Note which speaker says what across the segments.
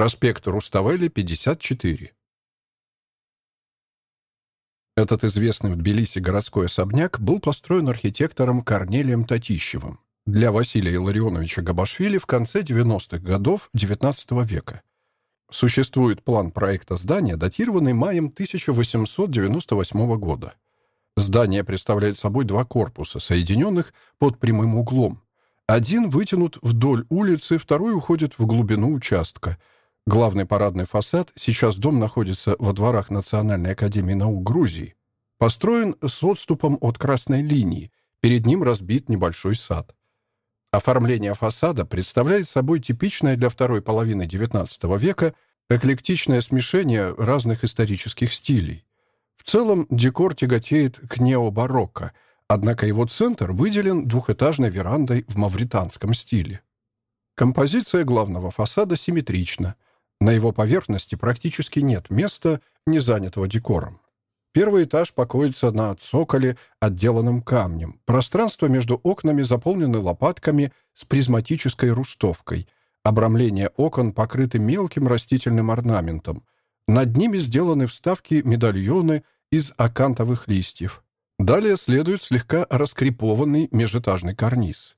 Speaker 1: Проспект Руставели, 54. Этот известный в Тбилиси городской особняк был построен архитектором Корнелием Татищевым для Василия Илларионовича Габашвили в конце 90-х годов XIX века. Существует план проекта здания, датированный маем 1898 года. Здание представляет собой два корпуса, соединенных под прямым углом. Один вытянут вдоль улицы, второй уходит в глубину участка. Главный парадный фасад, сейчас дом находится во дворах Национальной академии наук Грузии, построен с отступом от красной линии, перед ним разбит небольшой сад. Оформление фасада представляет собой типичное для второй половины XIX века эклектичное смешение разных исторических стилей. В целом декор тяготеет к необарокко, однако его центр выделен двухэтажной верандой в мавританском стиле. Композиция главного фасада симметрична. На его поверхности практически нет места, не занятого декором. Первый этаж покоится на цоколе, отделанном камнем. Пространство между окнами заполнено лопатками с призматической рустовкой. Обрамление окон покрыты мелким растительным орнаментом. Над ними сделаны вставки-медальоны из акантовых листьев. Далее следует слегка раскрепованный межэтажный карниз.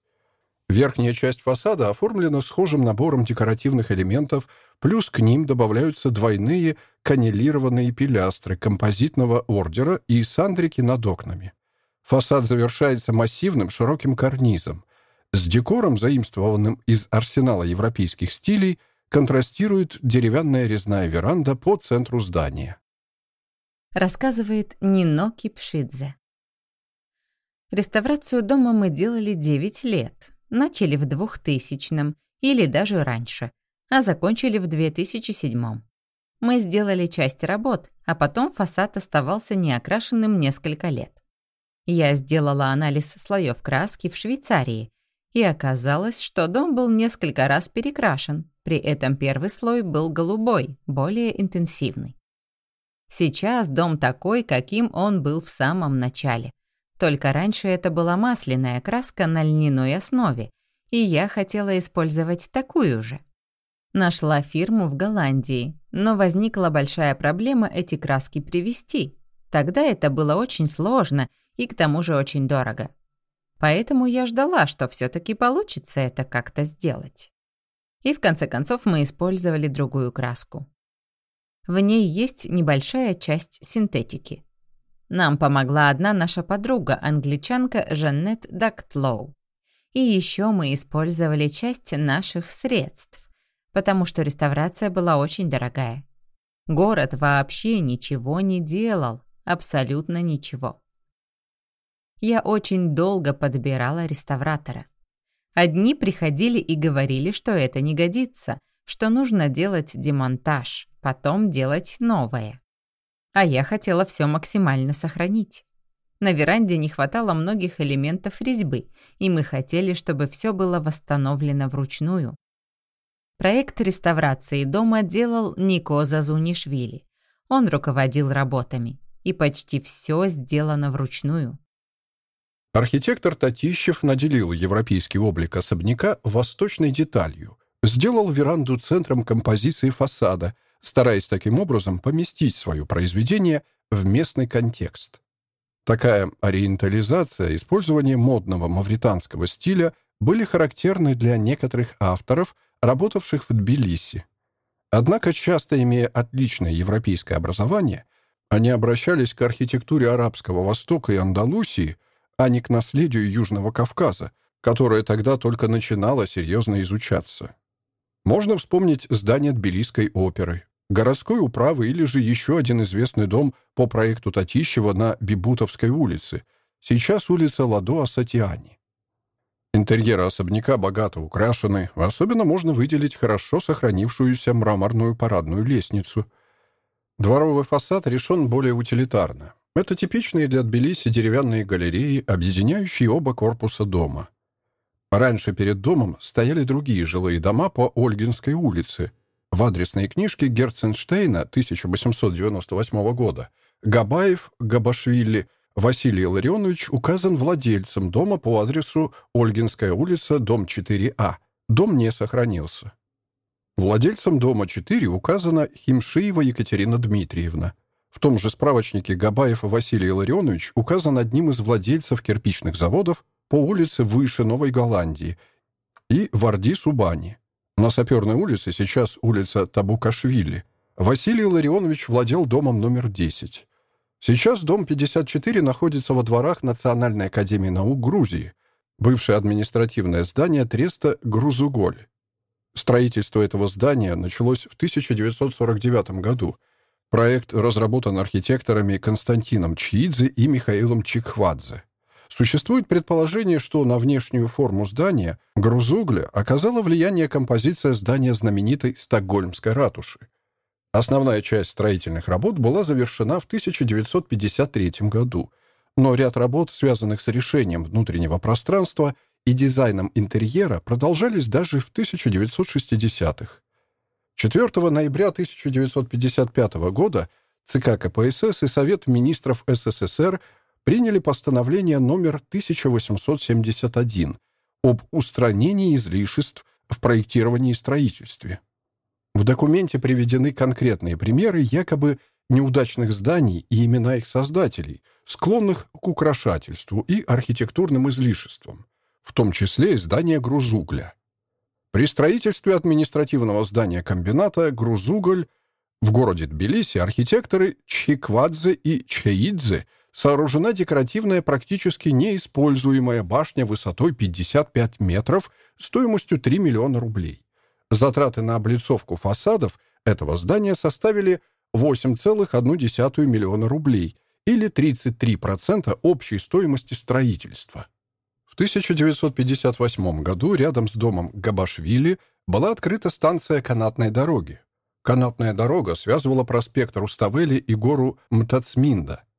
Speaker 1: Верхняя часть фасада оформлена схожим набором декоративных элементов, плюс к ним добавляются двойные каннелированные пилястры композитного ордера и сандрики над окнами. Фасад завершается массивным широким карнизом. С декором, заимствованным из арсенала европейских стилей, контрастирует деревянная резная веранда по центру здания.
Speaker 2: Рассказывает Нино Кипшидзе. Реставрацию дома мы делали 9 лет. Начали в 2000-м или даже раньше, а закончили в 2007-м. Мы сделали часть работ, а потом фасад оставался неокрашенным несколько лет. Я сделала анализ слоев краски в Швейцарии, и оказалось, что дом был несколько раз перекрашен, при этом первый слой был голубой, более интенсивный. Сейчас дом такой, каким он был в самом начале. Только раньше это была масляная краска на льняной основе, и я хотела использовать такую же. Нашла фирму в Голландии, но возникла большая проблема эти краски привезти. Тогда это было очень сложно и к тому же очень дорого. Поэтому я ждала, что все таки получится это как-то сделать. И в конце концов мы использовали другую краску. В ней есть небольшая часть синтетики. Нам помогла одна наша подруга, англичанка Жанет Дактлоу. И еще мы использовали часть наших средств, потому что реставрация была очень дорогая. Город вообще ничего не делал, абсолютно ничего. Я очень долго подбирала реставратора. Одни приходили и говорили, что это не годится, что нужно делать демонтаж, потом делать новое. А я хотела все максимально сохранить. На веранде не хватало многих элементов резьбы, и мы хотели, чтобы все было восстановлено вручную. Проект реставрации дома делал Нико Зазунишвили. Он руководил работами, и почти все сделано вручную.
Speaker 1: Архитектор Татищев наделил европейский облик особняка восточной деталью, сделал веранду центром композиции фасада, стараясь таким образом поместить свое произведение в местный контекст. Такая ориентализация, использование модного мавританского стиля были характерны для некоторых авторов, работавших в Тбилиси. Однако, часто имея отличное европейское образование, они обращались к архитектуре Арабского Востока и Андалусии, а не к наследию Южного Кавказа, которое тогда только начинало серьезно изучаться. Можно вспомнить здание Тбилисской оперы, городской управы или же еще один известный дом по проекту Татищева на Бибутовской улице, сейчас улица Ладо Асатиани. Интерьеры особняка богато украшены, особенно можно выделить хорошо сохранившуюся мраморную парадную лестницу. Дворовый фасад решен более утилитарно. Это типичные для Тбилиси деревянные галереи, объединяющие оба корпуса дома. Раньше перед домом стояли другие жилые дома по Ольгинской улице. В адресной книжке Герценштейна 1898 года Габаев, Габашвили – Василий Ларионович указан владельцем дома по адресу Ольгинская улица, дом 4А. Дом не сохранился. Владельцем дома 4 указана Химшиева Екатерина Дмитриевна. В том же справочнике Габаев Василий Илларионович указан одним из владельцев кирпичных заводов по улице Выше Новой Голландии и Варди Субани. На Саперной улице сейчас улица Табукашвили. Василий Илларионович владел домом номер 10. Сейчас дом 54 находится во дворах Национальной академии наук Грузии, бывшее административное здание Треста Грузуголь. Строительство этого здания началось в 1949 году. Проект разработан архитекторами Константином Чьидзе и Михаилом Чикхвадзе. Существует предположение, что на внешнюю форму здания Грузугля оказала влияние композиция здания знаменитой Стокгольмской ратуши. Основная часть строительных работ была завершена в 1953 году, но ряд работ, связанных с решением внутреннего пространства и дизайном интерьера, продолжались даже в 1960-х. 4 ноября 1955 года ЦК КПСС и Совет министров СССР приняли постановление номер 1871 об устранении излишеств в проектировании и строительстве. В документе приведены конкретные примеры якобы неудачных зданий и имена их создателей, склонных к украшательству и архитектурным излишествам, в том числе и здание Грузугля. При строительстве административного здания комбината «Грузуголь» в городе Тбилиси архитекторы Чхиквадзе и Чхеидзе – сооружена декоративная практически неиспользуемая башня высотой 55 метров стоимостью 3 миллиона рублей. Затраты на облицовку фасадов этого здания составили 8,1 миллиона рублей или 33% общей стоимости строительства. В 1958 году рядом с домом Габашвили была открыта станция канатной дороги. Канатная дорога связывала проспект Руставели и гору Мтацминда –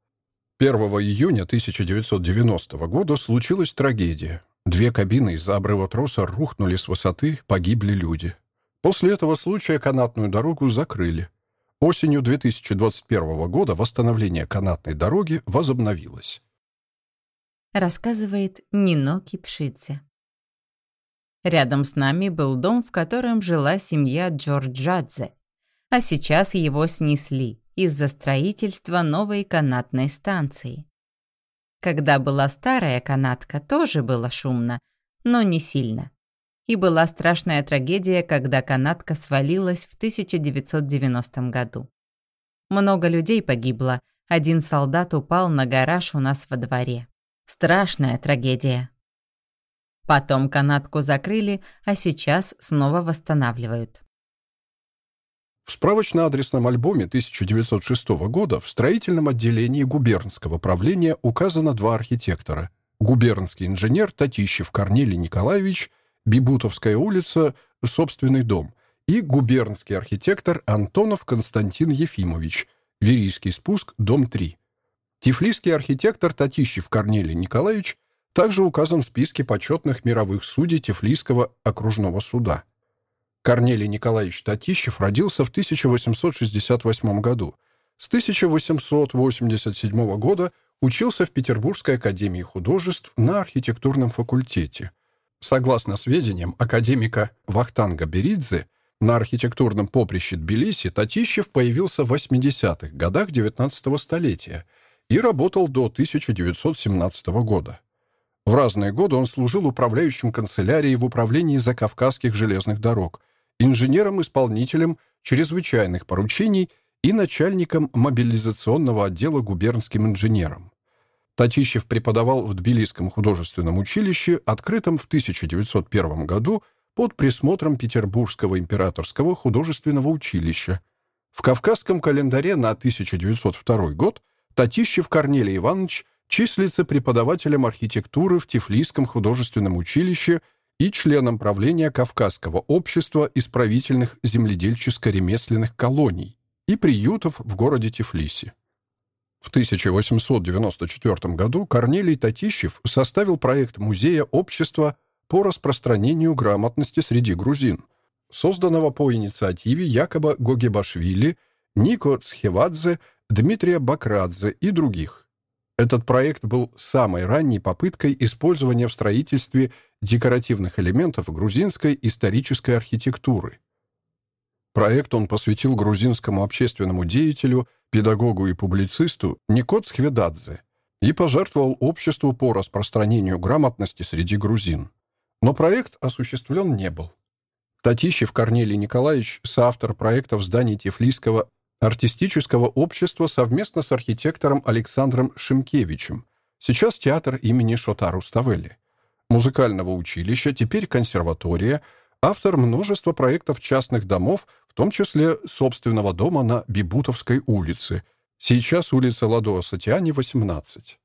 Speaker 1: 1 июня 1990 года случилась трагедия. Две кабины из-за обрыва троса рухнули с высоты, погибли люди. После этого случая канатную дорогу закрыли. Осенью 2021 года восстановление канатной дороги возобновилось.
Speaker 2: Рассказывает Нино Кипшидзе. Рядом с нами был дом, в котором жила семья Джорджадзе, а сейчас его снесли из-за строительства новой канатной станции. Когда была старая канатка, тоже было шумно, но не сильно. И была страшная трагедия, когда канатка свалилась в 1990 году. Много людей погибло, один солдат упал на гараж у нас во дворе. Страшная трагедия. Потом канатку закрыли, а сейчас снова восстанавливают.
Speaker 1: В справочно-адресном альбоме 1906 года в строительном отделении губернского правления указано два архитектора. Губернский инженер Татищев Корнелий Николаевич, Бибутовская улица, собственный дом, и губернский архитектор Антонов Константин Ефимович, Верийский спуск, дом 3. Тифлисский архитектор Татищев Корнелий Николаевич также указан в списке почетных мировых судей Тифлисского окружного суда. Корнелий Николаевич Татищев родился в 1868 году. С 1887 года учился в Петербургской академии художеств на архитектурном факультете. Согласно сведениям академика Вахтанга Беридзе, на архитектурном поприще Тбилиси Татищев появился в 80-х годах XIX столетия и работал до 1917 года. В разные годы он служил управляющим канцелярией в управлении Закавказских железных дорог – инженером-исполнителем чрезвычайных поручений и начальником мобилизационного отдела губернским инженером. Татищев преподавал в Тбилисском художественном училище, открытом в 1901 году под присмотром Петербургского императорского художественного училища. В Кавказском календаре на 1902 год Татищев Корнелий Иванович числится преподавателем архитектуры в Тифлисском художественном училище и членом правления Кавказского общества исправительных земледельческо-ремесленных колоний и приютов в городе Тифлисе. В 1894 году Корнелий Татищев составил проект музея общества по распространению грамотности среди грузин, созданного по инициативе якобы Гогебашвили, Нико Цхевадзе, Дмитрия Бакрадзе и других. Этот проект был самой ранней попыткой использования в строительстве декоративных элементов грузинской исторической архитектуры. Проект он посвятил грузинскому общественному деятелю, педагогу и публицисту Никот Схведадзе и пожертвовал обществу по распространению грамотности среди грузин. Но проект осуществлен не был. Татищев Корнелий Николаевич, соавтор проекта в здании Тифлисского артистического общества совместно с архитектором Александром Шимкевичем, сейчас театр имени Шотару Ставелли, музыкального училища, теперь консерватория, автор множества проектов частных домов, в том числе собственного дома на Бибутовской улице, сейчас улица Ладоа Сатиани, 18.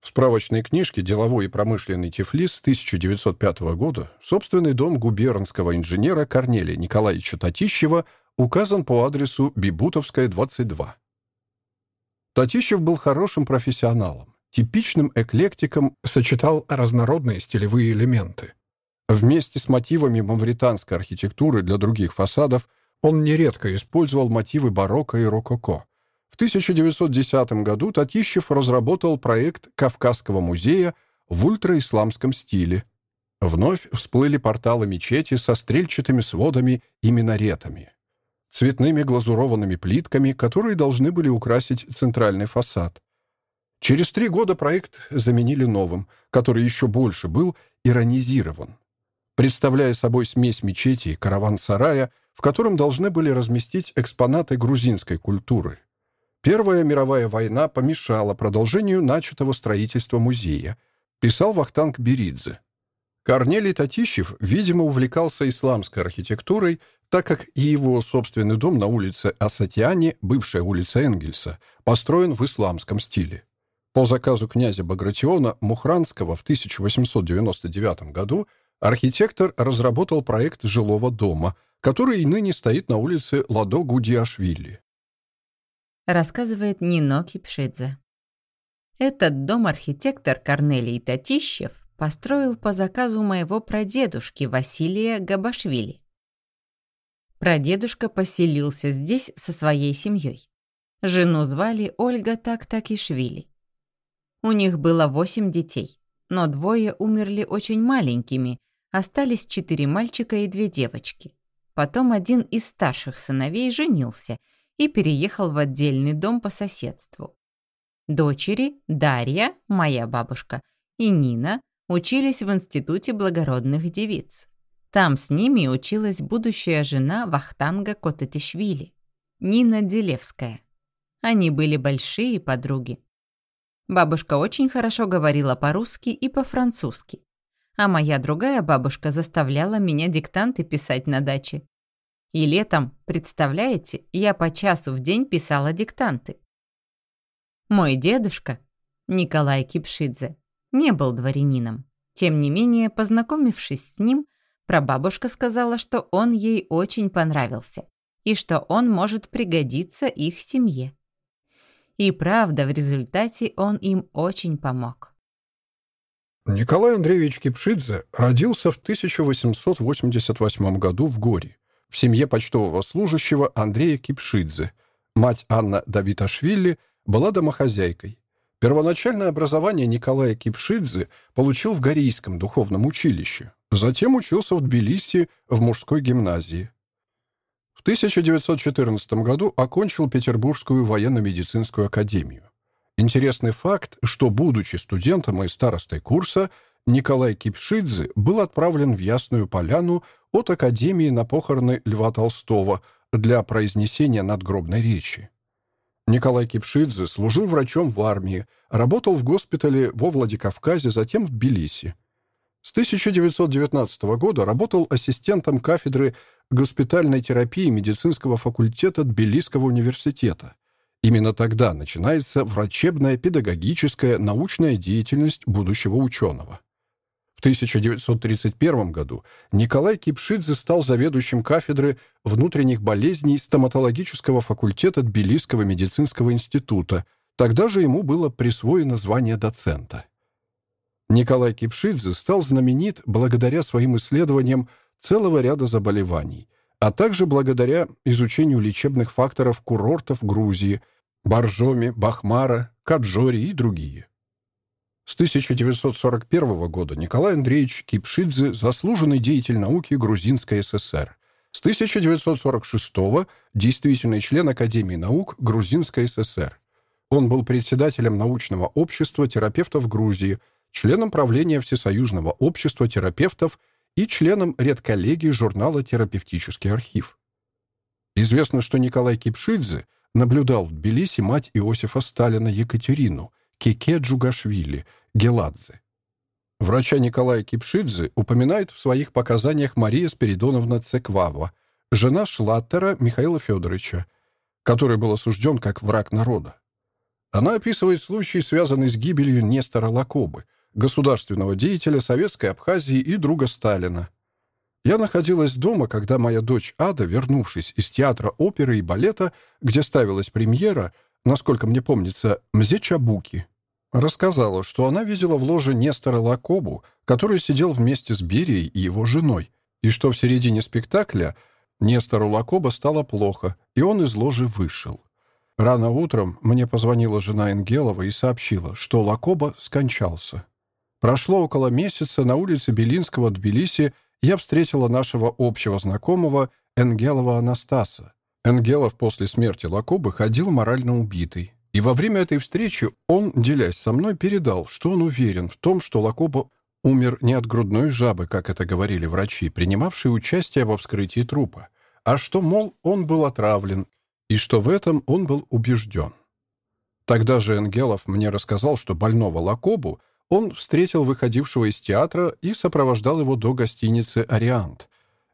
Speaker 1: В справочной книжке «Деловой и промышленный Тифлис» 1905 года собственный дом губернского инженера Корнелия Николаевича Татищева указан по адресу Бибутовская, 22. Татищев был хорошим профессионалом, типичным эклектиком, сочетал разнородные стилевые элементы. Вместе с мотивами мавританской архитектуры для других фасадов он нередко использовал мотивы барокко и рококо – в 1910 году Татищев разработал проект Кавказского музея в ультраисламском стиле. Вновь всплыли порталы мечети со стрельчатыми сводами и минаретами, цветными глазурованными плитками, которые должны были украсить центральный фасад. Через три года проект заменили новым, который еще больше был иронизирован, представляя собой смесь мечети и караван-сарая, в котором должны были разместить экспонаты грузинской культуры. Первая мировая война помешала продолжению начатого строительства музея, писал Вахтанг Беридзе. Корнелий Татищев, видимо, увлекался исламской архитектурой, так как и его собственный дом на улице Асатиане, бывшая улица Энгельса, построен в исламском стиле. По заказу князя Багратиона Мухранского в 1899 году архитектор разработал проект жилого дома, который и ныне стоит на улице Ладо Гудиашвили
Speaker 2: рассказывает Нино Кипшидзе. Этот дом архитектор Корнелий Татищев построил по заказу моего прадедушки Василия Габашвили. Прадедушка поселился здесь со своей семьей. Жену звали Ольга Так-Такишвили. У них было восемь детей, но двое умерли очень маленькими, остались четыре мальчика и две девочки. Потом один из старших сыновей женился – и переехал в отдельный дом по соседству. Дочери Дарья, моя бабушка, и Нина учились в Институте благородных девиц. Там с ними училась будущая жена Вахтанга Котатишвили, Нина Делевская. Они были большие подруги. Бабушка очень хорошо говорила по-русски и по-французски, а моя другая бабушка заставляла меня диктанты писать на даче. И летом, представляете, я по часу в день писала диктанты. Мой дедушка, Николай Кипшидзе, не был дворянином. Тем не менее, познакомившись с ним, прабабушка сказала, что он ей очень понравился и что он может пригодиться их семье. И правда, в результате он им очень помог.
Speaker 1: Николай Андреевич Кипшидзе родился в 1888 году в Горе в семье почтового служащего Андрея Кипшидзе. Мать Анна Давиташвили была домохозяйкой. Первоначальное образование Николая Кипшидзе получил в Горийском духовном училище. Затем учился в Тбилиси в мужской гимназии. В 1914 году окончил Петербургскую военно-медицинскую академию. Интересный факт, что, будучи студентом и старостой курса, Николай Кипшидзе был отправлен в Ясную Поляну от Академии на похороны Льва Толстого для произнесения надгробной речи. Николай Кипшидзе служил врачом в армии, работал в госпитале во Владикавказе, затем в Тбилиси. С 1919 года работал ассистентом кафедры госпитальной терапии медицинского факультета Тбилисского университета. Именно тогда начинается врачебная, педагогическая, научная деятельность будущего ученого. В 1931 году Николай Кипшидзе стал заведующим кафедры внутренних болезней стоматологического факультета Тбилисского медицинского института. Тогда же ему было присвоено звание доцента. Николай Кипшидзе стал знаменит благодаря своим исследованиям целого ряда заболеваний, а также благодаря изучению лечебных факторов курортов Грузии, Боржоми, Бахмара, Каджори и другие. С 1941 года Николай Андреевич Кипшидзе – заслуженный деятель науки Грузинской ССР. С 1946 действительный член Академии наук Грузинской ССР. Он был председателем научного общества терапевтов Грузии, членом правления Всесоюзного общества терапевтов и членом редколлегии журнала «Терапевтический архив». Известно, что Николай Кипшидзе наблюдал в Тбилиси мать Иосифа Сталина Екатерину, Кеке Джугашвили, Геладзе. Врача Николая Кипшидзе упоминает в своих показаниях Мария Спиридоновна Цеквава, жена Шлаттера Михаила Федоровича, который был осужден как враг народа. Она описывает случай, связанный с гибелью Нестора Лакобы, государственного деятеля Советской Абхазии и друга Сталина. Я находилась дома, когда моя дочь Ада, вернувшись из театра оперы и балета, где ставилась премьера, насколько мне помнится, «Мзе Чабуки», рассказала, что она видела в ложе Нестора Лакобу, который сидел вместе с Берией и его женой, и что в середине спектакля Нестору Лакоба стало плохо, и он из ложи вышел. Рано утром мне позвонила жена Энгелова и сообщила, что Лакоба скончался. Прошло около месяца, на улице Белинского Тбилиси я встретила нашего общего знакомого Энгелова Анастаса. Энгелов после смерти Лакобы ходил морально убитый. И во время этой встречи он, делясь со мной, передал, что он уверен в том, что Лакоба умер не от грудной жабы, как это говорили врачи, принимавшие участие во вскрытии трупа, а что, мол, он был отравлен, и что в этом он был убежден. Тогда же Энгелов мне рассказал, что больного Лакобу он встретил выходившего из театра и сопровождал его до гостиницы «Ориант».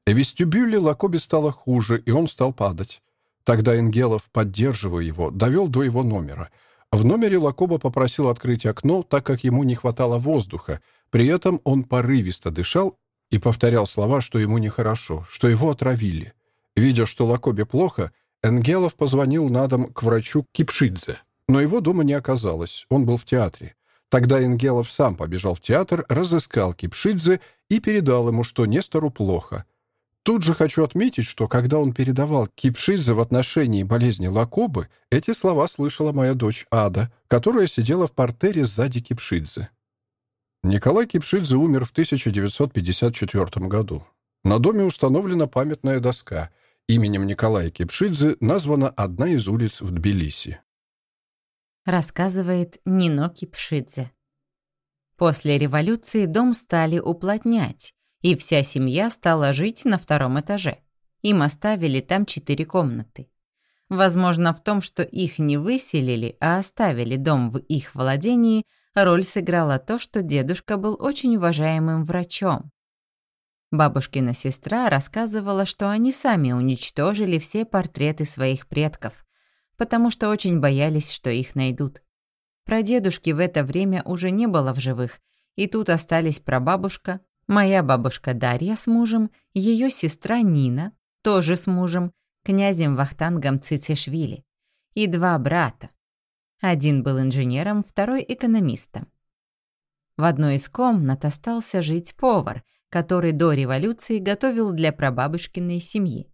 Speaker 1: В вестибюле Лакобе стало хуже, и он стал падать. Тогда Энгелов, поддерживая его, довел до его номера. В номере Лакоба попросил открыть окно, так как ему не хватало воздуха. При этом он порывисто дышал и повторял слова, что ему нехорошо, что его отравили. Видя, что Лакобе плохо, Энгелов позвонил на дом к врачу Кипшидзе. Но его дома не оказалось, он был в театре. Тогда Энгелов сам побежал в театр, разыскал Кипшидзе и передал ему, что Нестору плохо. Тут же хочу отметить, что когда он передавал Кипшидзе в отношении болезни Лакобы, эти слова слышала моя дочь Ада, которая сидела в портере сзади Кипшидзе. Николай Кипшидзе умер в 1954 году. На доме установлена памятная доска. Именем Николая Кипшидзе названа одна из улиц в Тбилиси.
Speaker 2: Рассказывает Нино Кипшидзе. После революции дом стали уплотнять, и вся семья стала жить на втором этаже. Им оставили там четыре комнаты. Возможно, в том, что их не выселили, а оставили дом в их владении, роль сыграла то, что дедушка был очень уважаемым врачом. Бабушкина сестра рассказывала, что они сами уничтожили все портреты своих предков, потому что очень боялись, что их найдут. Про дедушки в это время уже не было в живых, и тут остались прабабушка, Моя бабушка Дарья с мужем, ее сестра Нина, тоже с мужем, князем Вахтангом Цицишвили, и два брата. Один был инженером, второй — экономистом. В одной из комнат остался жить повар, который до революции готовил для прабабушкиной семьи.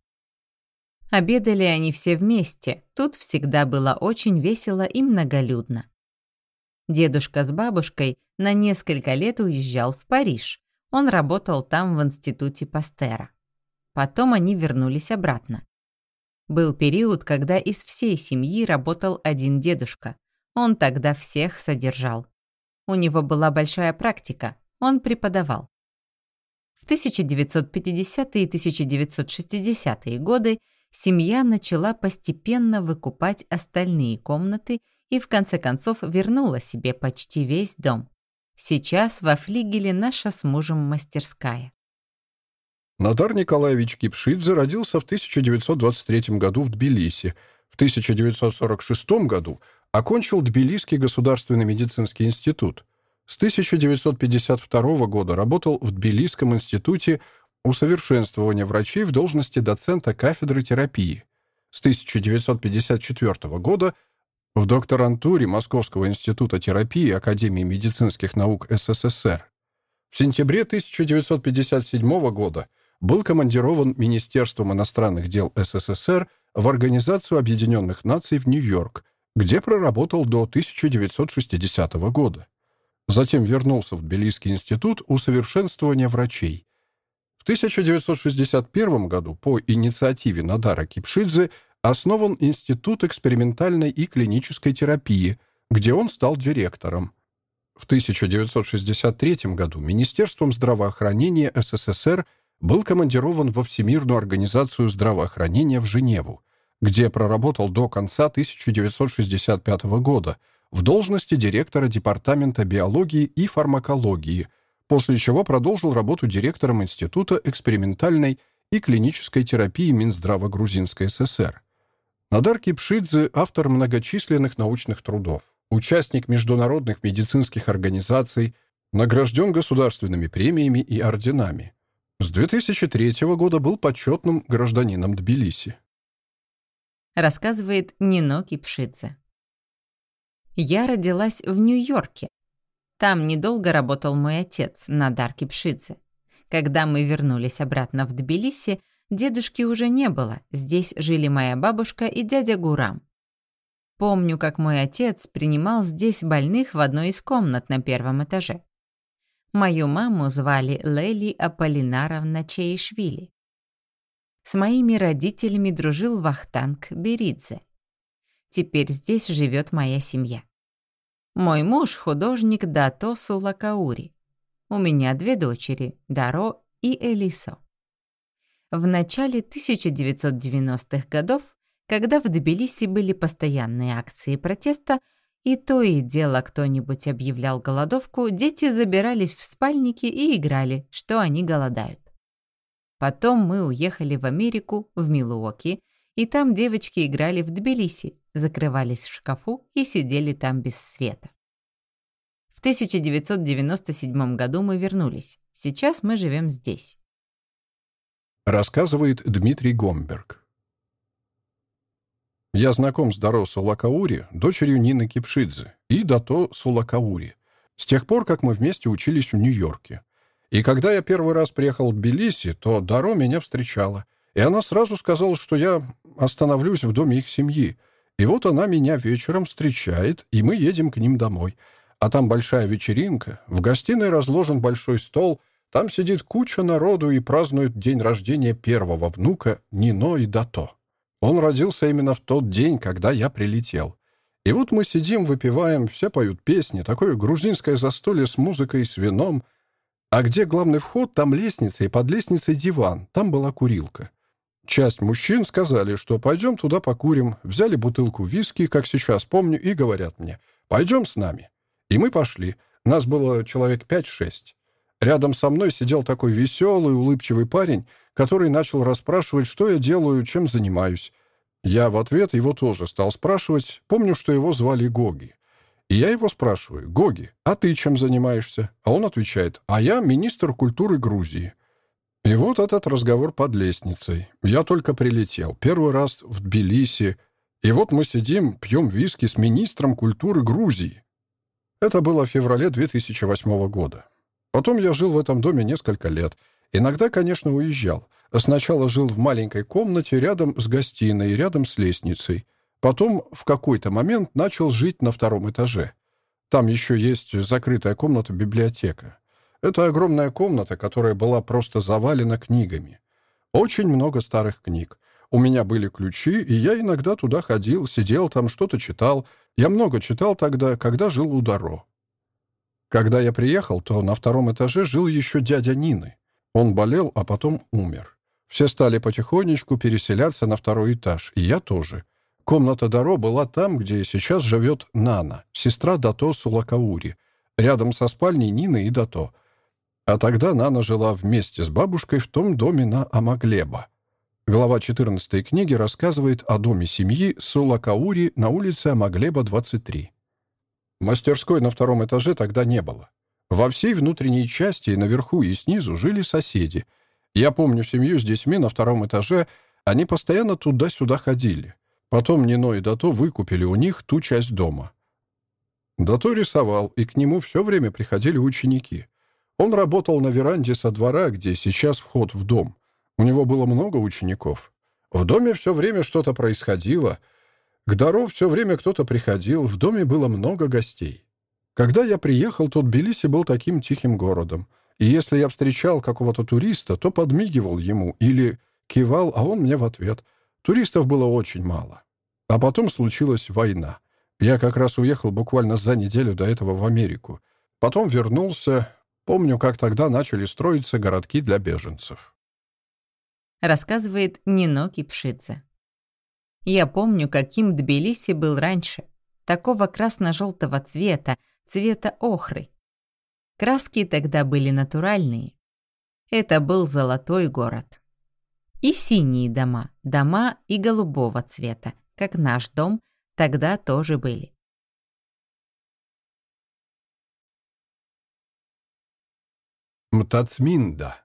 Speaker 2: Обедали они все вместе, тут всегда было очень весело и многолюдно. Дедушка с бабушкой на несколько лет уезжал в Париж, он работал там в институте Пастера. Потом они вернулись обратно. Был период, когда из всей семьи работал один дедушка. Он тогда всех содержал. У него была большая практика, он преподавал. В 1950-е и 1960-е годы семья начала постепенно выкупать остальные комнаты и в конце концов вернула себе почти весь дом. Сейчас во флигеле наша с мужем мастерская.
Speaker 1: Надар Николаевич Кипшидзе родился в 1923 году в Тбилиси. В 1946 году окончил Тбилисский государственный медицинский институт. С 1952 года работал в Тбилисском институте усовершенствования врачей в должности доцента кафедры терапии. С 1954 года в докторантуре Московского института терапии Академии медицинских наук СССР. В сентябре 1957 года был командирован Министерством иностранных дел СССР в Организацию Объединенных Наций в Нью-Йорк, где проработал до 1960 года. Затем вернулся в Тбилисский институт усовершенствования врачей. В 1961 году по инициативе Надара Кипшидзе основан Институт экспериментальной и клинической терапии, где он стал директором. В 1963 году Министерством здравоохранения СССР был командирован во Всемирную организацию здравоохранения в Женеву, где проработал до конца 1965 года в должности директора Департамента биологии и фармакологии, после чего продолжил работу директором Института экспериментальной и клинической терапии Минздрава Грузинской ССР. Надар Кипшидзе – автор многочисленных научных трудов участник международных медицинских организаций, награжден государственными премиями и орденами. С 2003 года был почетным гражданином Тбилиси.
Speaker 2: Рассказывает Нино Кипшидзе. Я родилась в Нью-Йорке. Там недолго работал мой отец, Надар Кипшидзе. Когда мы вернулись обратно в Тбилиси, дедушки уже не было. Здесь жили моя бабушка и дядя Гурам. Помню, как мой отец принимал здесь больных в одной из комнат на первом этаже. Мою маму звали Лели Аполлинаровна Чеишвили. С моими родителями дружил Вахтанг Беридзе. Теперь здесь живет моя семья. Мой муж — художник Дато Сулакаури. У меня две дочери — Даро и Элисо. В начале 1990-х годов когда в Тбилиси были постоянные акции протеста, и то и дело кто-нибудь объявлял голодовку, дети забирались в спальники и играли, что они голодают. Потом мы уехали в Америку, в Милуоки, и там девочки играли в Тбилиси, закрывались в шкафу и сидели там без света. В 1997 году мы вернулись. Сейчас мы живем здесь.
Speaker 1: Рассказывает Дмитрий Гомберг. Я знаком с Даро Сулакаури, дочерью Нины Кипшидзе, и Дато Сулакаури, с тех пор, как мы вместе учились в Нью-Йорке. И когда я первый раз приехал в Тбилиси, то Даро меня встречала, и она сразу сказала, что я остановлюсь в доме их семьи. И вот она меня вечером встречает, и мы едем к ним домой. А там большая вечеринка, в гостиной разложен большой стол, там сидит куча народу и празднуют день рождения первого внука Нино и Дато. Он родился именно в тот день, когда я прилетел. И вот мы сидим, выпиваем, все поют песни, такое грузинское застолье с музыкой, с вином. А где главный вход, там лестница, и под лестницей диван, там была курилка. Часть мужчин сказали, что пойдем туда покурим, взяли бутылку виски, как сейчас помню, и говорят мне, пойдем с нами. И мы пошли. Нас было человек пять-шесть. Рядом со мной сидел такой веселый, улыбчивый парень, который начал расспрашивать, что я делаю, чем занимаюсь. Я в ответ его тоже стал спрашивать, помню, что его звали Гоги. И я его спрашиваю, «Гоги, а ты чем занимаешься?» А он отвечает, «А я министр культуры Грузии». И вот этот разговор под лестницей. Я только прилетел, первый раз в Тбилиси, и вот мы сидим, пьем виски с министром культуры Грузии. Это было в феврале 2008 года. Потом я жил в этом доме несколько лет — Иногда, конечно, уезжал. Сначала жил в маленькой комнате рядом с гостиной, рядом с лестницей. Потом в какой-то момент начал жить на втором этаже. Там еще есть закрытая комната-библиотека. Это огромная комната, которая была просто завалена книгами. Очень много старых книг. У меня были ключи, и я иногда туда ходил, сидел там, что-то читал. Я много читал тогда, когда жил у Даро. Когда я приехал, то на втором этаже жил еще дядя Нины. Он болел, а потом умер. Все стали потихонечку переселяться на второй этаж, и я тоже. Комната Даро была там, где сейчас живет Нана, сестра Дато Сулакаури, рядом со спальней Нины и Дато. А тогда Нана жила вместе с бабушкой в том доме на Амаглеба. Глава 14 книги рассказывает о доме семьи Сулакаури на улице Амаглеба, 23. Мастерской на втором этаже тогда не было. Во всей внутренней части, наверху и снизу, жили соседи. Я помню семью с детьми на втором этаже, они постоянно туда-сюда ходили. Потом Нино и Дато выкупили у них ту часть дома. Дато рисовал, и к нему все время приходили ученики. Он работал на веранде со двора, где сейчас вход в дом. У него было много учеников. В доме все время что-то происходило. К Даро все время кто-то приходил, в доме было много гостей. Когда я приехал, тот Тбилиси был таким тихим городом. и если я встречал какого-то туриста, то подмигивал ему или кивал, а он мне в ответ. Туристов было очень мало. А потом случилась война. Я как раз уехал буквально за неделю до этого в Америку. Потом вернулся. Помню, как тогда начали строиться городки для беженцев.
Speaker 2: Рассказывает Ниноки Пшице. Я помню, каким Тбилиси был раньше. Такого красно-желтого цвета, цвета охры. Краски тогда были натуральные. Это был золотой город. И синие дома, дома и голубого цвета, как наш дом, тогда тоже были.
Speaker 1: Мтацминда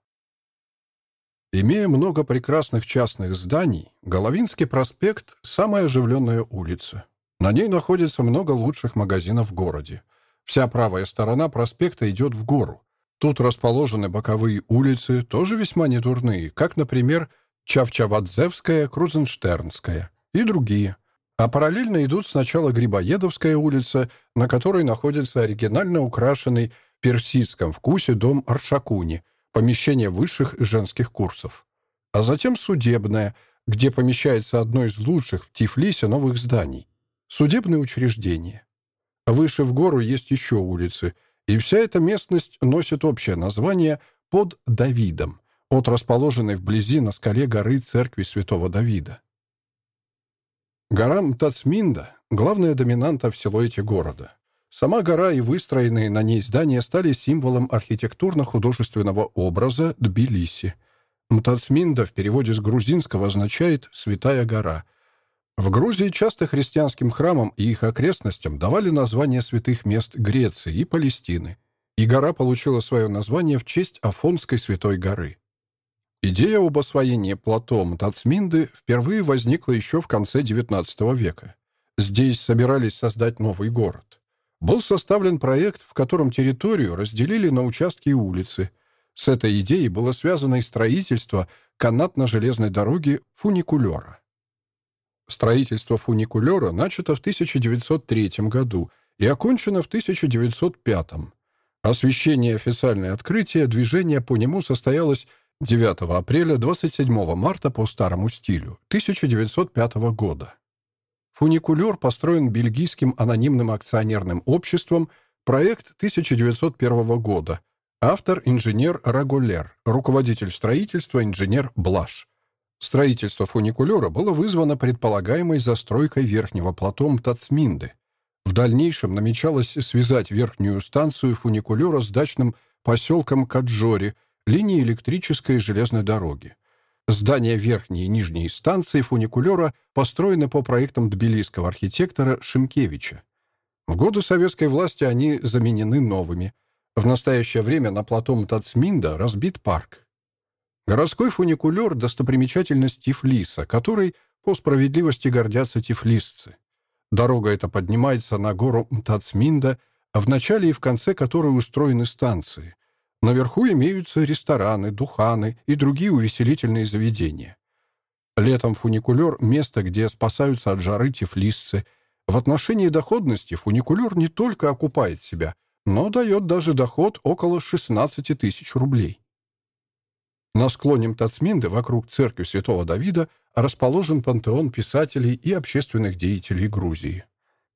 Speaker 1: Имея много прекрасных частных зданий, Головинский проспект – самая оживленная улица. На ней находится много лучших магазинов в городе. Вся правая сторона проспекта идет в гору. Тут расположены боковые улицы, тоже весьма недурные, как, например, Чавчавадзевская, Крузенштернская и другие. А параллельно идут сначала Грибоедовская улица, на которой находится оригинально украшенный персидском вкусе дом Аршакуни, помещение высших женских курсов. А затем Судебная, где помещается одно из лучших в Тифлисе новых зданий – судебное учреждение. Выше в гору есть еще улицы, и вся эта местность носит общее название под Давидом, от расположенной вблизи на скале горы церкви святого Давида. Гора Мтацминда — главная доминанта в силуэте города. Сама гора и выстроенные на ней здания стали символом архитектурно-художественного образа Тбилиси. Мтацминда в переводе с грузинского означает «святая гора», в Грузии часто христианским храмам и их окрестностям давали названия святых мест Греции и Палестины, и гора получила свое название в честь Афонской Святой горы. Идея об освоении плато Мтацминды впервые возникла еще в конце XIX века. Здесь собирались создать новый город. Был составлен проект, в котором территорию разделили на участки и улицы. С этой идеей было связано и строительство канатно-железной дороги фуникулера. Строительство фуникулера начато в 1903 году и окончено в 1905. Освещение официальное открытие движения по нему состоялось 9 апреля 27 марта по старому стилю 1905 года. Фуникулер построен бельгийским анонимным акционерным обществом проект 1901 года. Автор – инженер Раголер, руководитель строительства – инженер Блаш. Строительство фуникулера было вызвано предполагаемой застройкой верхнего плато Мтацминды. В дальнейшем намечалось связать верхнюю станцию фуникулера с дачным поселком Каджори, линией электрической и железной дороги. Здания верхней и нижней станции фуникулера построены по проектам тбилисского архитектора Шимкевича. В годы советской власти они заменены новыми. В настоящее время на плато Мтацминда разбит парк. Городской фуникулер — достопримечательность Тифлиса, которой по справедливости гордятся тифлисцы. Дорога эта поднимается на гору Мтацминда, в начале и в конце которой устроены станции. Наверху имеются рестораны, духаны и другие увеселительные заведения. Летом фуникулер — место, где спасаются от жары тифлисцы. В отношении доходности фуникулер не только окупает себя, но дает даже доход около 16 тысяч рублей. На склоне Мтацминды вокруг церкви святого Давида расположен пантеон писателей и общественных деятелей Грузии.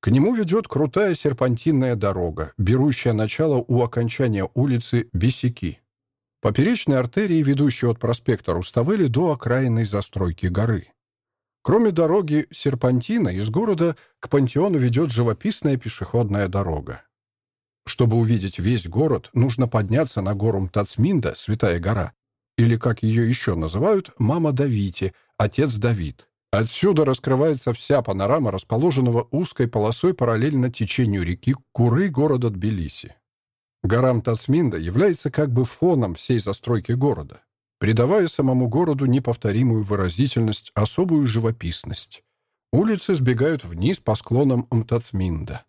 Speaker 1: К нему ведет крутая серпантинная дорога, берущая начало у окончания улицы Бесики. Поперечной артерии, ведущей от проспекта Руставели до окраинной застройки горы. Кроме дороги серпантина, из города к пантеону ведет живописная пешеходная дорога. Чтобы увидеть весь город, нужно подняться на гору Мтацминда, Святая гора, или, как ее еще называют, мама Давити, отец Давид. Отсюда раскрывается вся панорама расположенного узкой полосой параллельно течению реки Куры города Тбилиси. Гора Мтацминда является как бы фоном всей застройки города, придавая самому городу неповторимую выразительность, особую живописность. Улицы сбегают вниз по склонам Мтацминда.